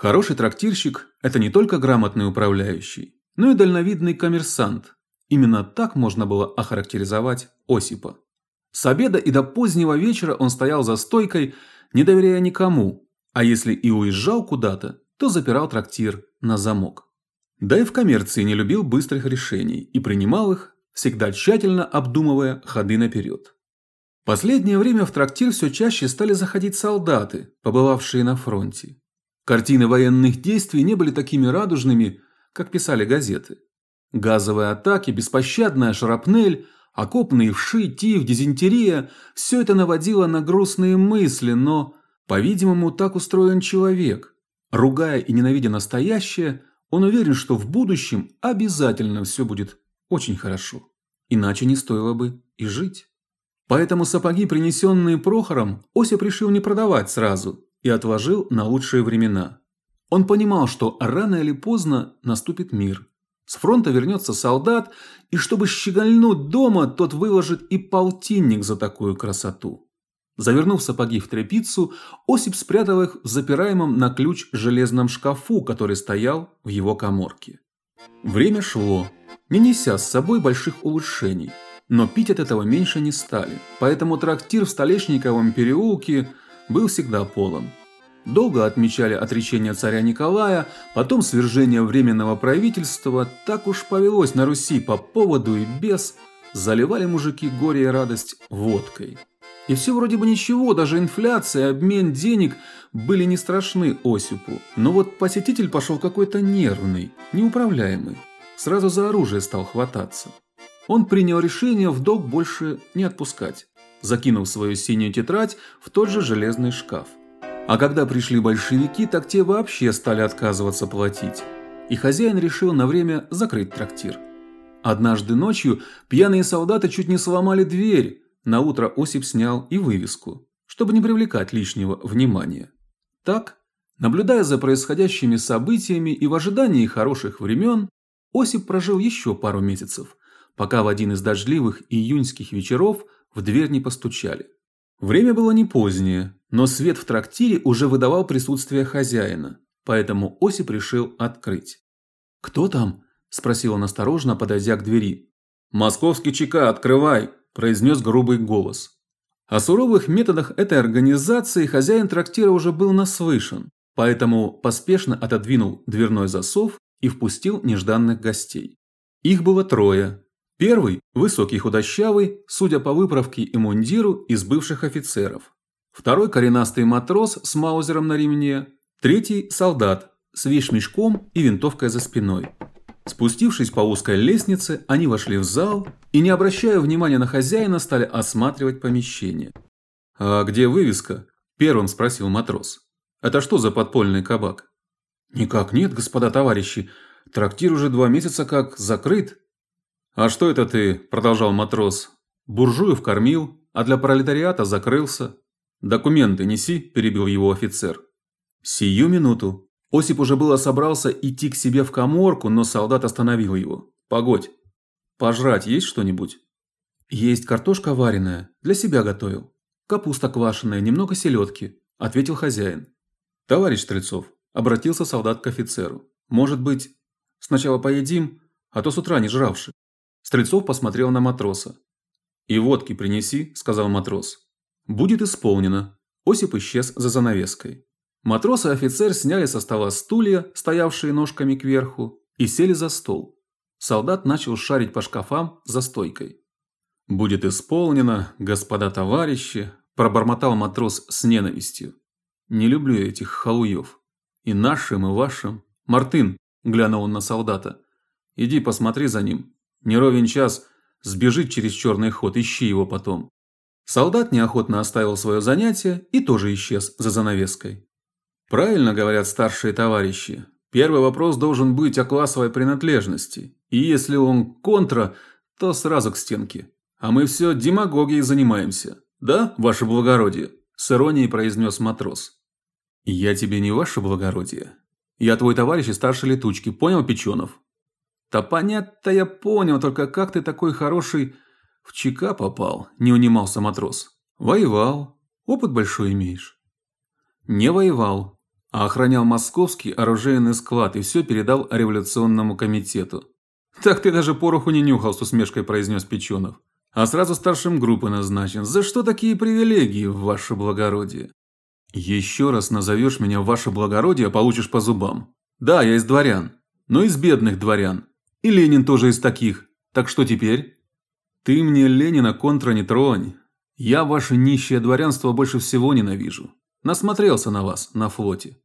Хороший трактирщик – это не только грамотный управляющий, но и дальновидный коммерсант. Именно так можно было охарактеризовать Осипа. С обеда и до позднего вечера он стоял за стойкой, не доверяя никому, а если и уезжал куда-то, то запирал трактир на замок. Да и в коммерции не любил быстрых решений и принимал их, всегда тщательно обдумывая ходы наперед. Последнее время в трактир все чаще стали заходить солдаты, побывавшие на фронте. Картины военных действий не были такими радужными, как писали газеты. Газовые атаки, беспощадная шрапнель, окопные вши, тиф, дизентерия – все это наводило на грустные мысли, но, по-видимому, так устроен человек. Ругая и ненавидя настоящее, он уверен, что в будущем обязательно все будет очень хорошо. Иначе не стоило бы и жить. Поэтому сапоги, принесенные Прохором, Осип решил не продавать сразу и отложил на лучшие времена. Он понимал, что рано или поздно наступит мир. С фронта вернется солдат, и чтобы щегольнуть дома, тот выложит и полтинник за такую красоту. Завернув сапоги в тряпицу, Осип спрятал их в запираемом на ключ железном шкафу, который стоял в его каморке. Время шло, не неся с собой больших улучшений – но пить от этого меньше не стали, поэтому трактир в Столешниковом переулке был всегда полон. Долго отмечали отречение царя Николая, потом свержение временного правительства, так уж повелось на Руси по поводу и без, заливали мужики горе и радость водкой. И все вроде бы ничего, даже инфляция, обмен денег были не страшны Осипу. Но вот посетитель пошел какой-то нервный, неуправляемый. Сразу за оружие стал хвататься он принял решение в долг больше не отпускать, закинув свою синюю тетрадь в тот же железный шкаф. А когда пришли большевики, так те вообще стали отказываться платить. И хозяин решил на время закрыть трактир. Однажды ночью пьяные солдаты чуть не сломали дверь. На утро Осип снял и вывеску, чтобы не привлекать лишнего внимания. Так, наблюдая за происходящими событиями и в ожидании хороших времен, Осип прожил еще пару месяцев, пока в один из дождливых июньских вечеров в дверь не постучали. Время было не позднее, но свет в трактире уже выдавал присутствие хозяина, поэтому Осип решил открыть. «Кто там?» – спросил он осторожно, подойдя к двери. «Московский ЧК, открывай!» – произнес грубый голос. О суровых методах этой организации хозяин трактира уже был наслышан, поэтому поспешно отодвинул дверной засов и впустил нежданных гостей. Их было трое, Первый – высокий худощавый, судя по выправке и мундиру, из бывших офицеров. Второй – коренастый матрос с маузером на ремне. Третий – солдат с вещмешком и винтовкой за спиной. Спустившись по узкой лестнице, они вошли в зал и, не обращая внимания на хозяина, стали осматривать помещение. «А где вывеска?» – первым спросил матрос. «Это что за подпольный кабак?» «Никак нет, господа товарищи. Трактир уже два месяца как закрыт», «А что это ты?» – продолжал матрос. «Буржуев кормил, а для пролетариата закрылся». «Документы неси», – перебил его офицер. «Сию минуту». Осип уже было собрался идти к себе в коморку, но солдат остановил его. «Погодь. Пожрать есть что-нибудь?» «Есть картошка вареная. Для себя готовил. Капуста квашеная, немного селедки», – ответил хозяин. «Товарищ Стрельцов», – обратился солдат к офицеру. «Может быть, сначала поедим, а то с утра не жравши». Стрельцов посмотрел на матроса. «И водки принеси», – сказал матрос. «Будет исполнено». Осип исчез за занавеской. Матрос и офицер сняли со стола стулья, стоявшие ножками кверху, и сели за стол. Солдат начал шарить по шкафам за стойкой. «Будет исполнено, господа товарищи», – пробормотал матрос с ненавистью. «Не люблю этих халуев. И нашим, и вашим. Мартын», – глянул он на солдата, – «иди посмотри за ним. Не ровен час сбежит через черный ход, ищи его потом. Солдат неохотно оставил свое занятие и тоже исчез за занавеской. Правильно говорят старшие товарищи. Первый вопрос должен быть о классовой принадлежности. И если он контра, то сразу к стенке. А мы все демагогией занимаемся. Да, ваше благородие? С иронией произнес матрос. Я тебе не ваше благородие. Я твой товарищ и старший летучки, понял, Печенов? «Да понять-то я понял, только как ты такой хороший в ЧК попал?» – не унимался матрос. «Воевал. Опыт большой имеешь». «Не воевал. а охранял московский оружейный склад и все передал революционному комитету. Так ты даже пороху не нюхал, с усмешкой произнес Печенов. А сразу старшим группы назначен. За что такие привилегии, ваше благородие? Еще раз назовешь меня ваше благородие, получишь по зубам. Да, я из дворян, но из бедных дворян. И Ленин тоже из таких. Так что теперь? Ты мне Ленина контра не тронь. Я ваше нищее дворянство больше всего ненавижу. Насмотрелся на вас на флоте.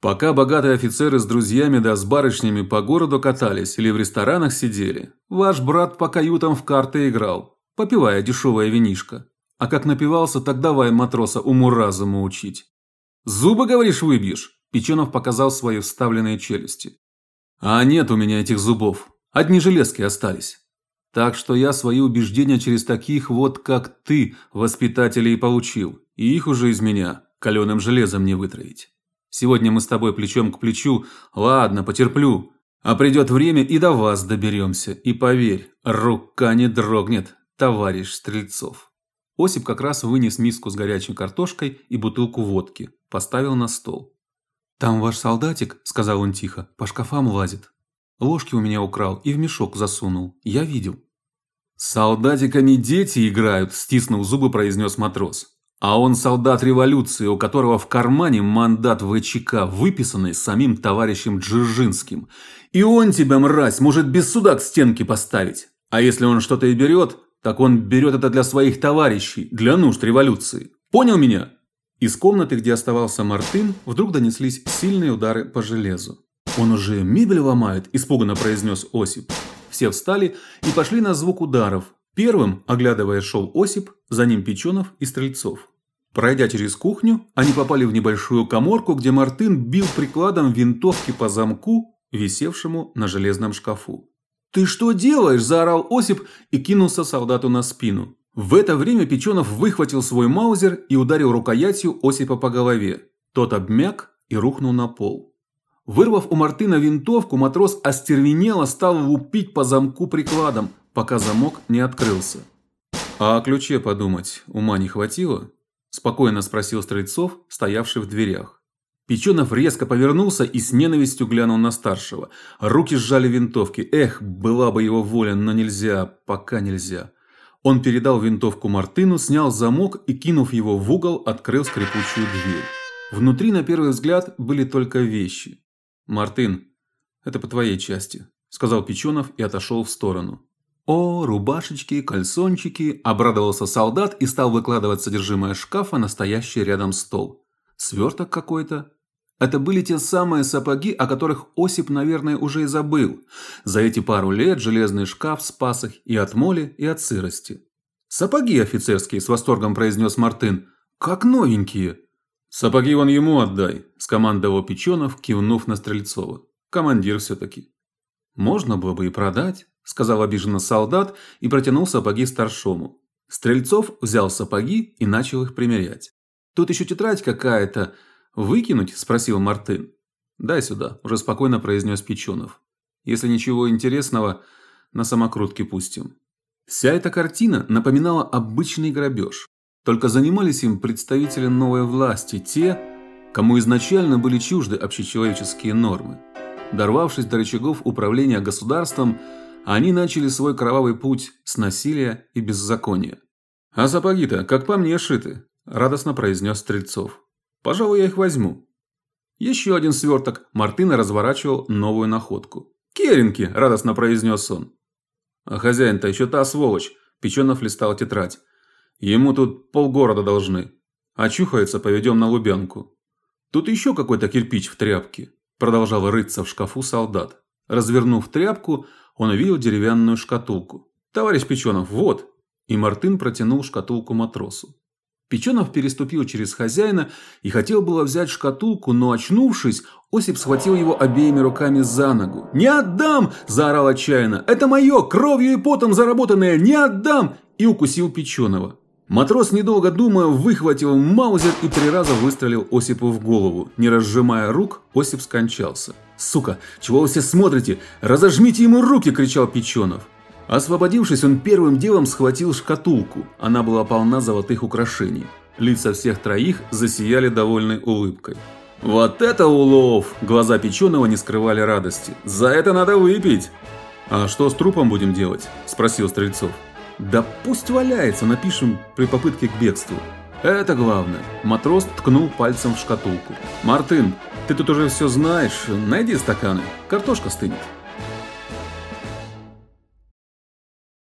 Пока богатые офицеры с друзьями да с барышнями по городу катались или в ресторанах сидели, ваш брат по каютам в карты играл, попивая дешевое винишко. А как напивался, так давай матроса уму-разуму учить. Зубы, говоришь, выбьешь? Печенов показал свои вставленные челюсти. А нет у меня этих зубов. Одни железки остались. Так что я свои убеждения через таких вот, как ты, воспитателей получил. И их уже из меня каленым железом не вытравить. Сегодня мы с тобой плечом к плечу. Ладно, потерплю. А придет время и до вас доберемся. И поверь, рука не дрогнет, товарищ Стрельцов. Осип как раз вынес миску с горячей картошкой и бутылку водки, поставил на стол. Там ваш солдатик, сказал он тихо, по шкафам лазит. Ложки у меня украл и в мешок засунул. Я видел. Солдатиками дети играют, стиснув зубы, произнес матрос. А он солдат революции, у которого в кармане мандат ВЧК, выписанный самим товарищем Джижинским. И он тебя, мразь, может без суда к стенке поставить. А если он что-то и берет, так он берет это для своих товарищей, для нужд революции. Понял меня? Из комнаты, где оставался Мартын, вдруг донеслись сильные удары по железу. Он уже мебель ломает, испуганно произнес Осип. Все встали и пошли на звук ударов. Первым, оглядывая, шел Осип, за ним Печенов и Стрельцов. Пройдя через кухню, они попали в небольшую каморку, где Мартын бил прикладом винтовки по замку, висевшему на железном шкафу. «Ты что делаешь?» – заорал Осип и кинулся солдату на спину. В это время Печенов выхватил свой маузер и ударил рукоятью Осипа по голове. Тот обмяк и рухнул на пол. Вырвав у Мартына винтовку, матрос остервенело стал лупить по замку прикладом, пока замок не открылся. А о ключе подумать ума не хватило? спокойно спросил Стрельцов, стоявший в дверях. Печенов резко повернулся и с ненавистью глянул на старшего. Руки сжали винтовки. Эх, была бы его воля, но нельзя, пока нельзя. Он передал винтовку Мартыну, снял замок и, кинув его в угол, открыл скрипучую дверь. Внутри, на первый взгляд, были только вещи. Мартын, это по твоей части, сказал Печенов и отошел в сторону. О, рубашечки, кальсончики, обрадовался солдат и стал выкладывать содержимое шкафа на стоящий рядом стол. Сверток какой-то. Это были те самые сапоги, о которых Осип, наверное, уже и забыл. За эти пару лет железный шкаф спас их и от моли, и от сырости. Сапоги офицерские, с восторгом произнес Мартын. Как новенькие. Сапоги вон ему отдай, скомандовал Печенов, кивнув на Стрельцова. Командир все таки Можно было бы и продать сказал обиженно солдат и протянул сапоги старшому. Стрельцов взял сапоги и начал их примерять. Тут еще тетрадь какая-то. Выкинуть, спросил Мартын. Дай сюда, уже спокойно произнес Печенов. Если ничего интересного, на самокрутке пустим. Вся эта картина напоминала обычный грабеж. Только занимались им представители новой власти, те, кому изначально были чужды общечеловеческие нормы. Дорвавшись до рычагов управления государством, они начали свой кровавый путь с насилия и беззакония. А сапоги-то, как по мне, шиты, радостно произнес Стрельцов. Пожалуй, я их возьму. Еще один сверток Мартына разворачивал новую находку. Керенки, радостно произнес он. А хозяин-то еще та сволочь, Печенов листал тетрадь. Ему тут полгорода должны. Очухается, поведем на Лубянку. Тут еще какой-то кирпич в тряпке, продолжал рыться в шкафу солдат. Развернув тряпку, он увидел деревянную шкатулку. «Товарищ Печенов, вот!» И Мартын протянул шкатулку матросу. Печенов переступил через хозяина и хотел было взять шкатулку, но очнувшись, Осип схватил его обеими руками за ногу. "Не отдам!" заорал отчаянно. "Это мое, кровью и потом заработанное, не отдам!" и укусил Печеного. Матрос, недолго думая, выхватил маузер и три раза выстрелил Осипу в голову. Не разжимая рук, Осип скончался. «Сука, чего вы все смотрите? Разожмите ему руки!» – кричал Печенов. Освободившись, он первым делом схватил шкатулку. Она была полна золотых украшений. Лица всех троих засияли довольной улыбкой. Вот это улов! Глаза Печеного не скрывали радости. За это надо выпить! А что с трупом будем делать? Спросил Стрельцов. Да пусть валяется, напишем при попытке к бегству. Это главное. Матрос ткнул пальцем в шкатулку. Мартын, ты тут уже все знаешь. Найди стаканы. Картошка стынет.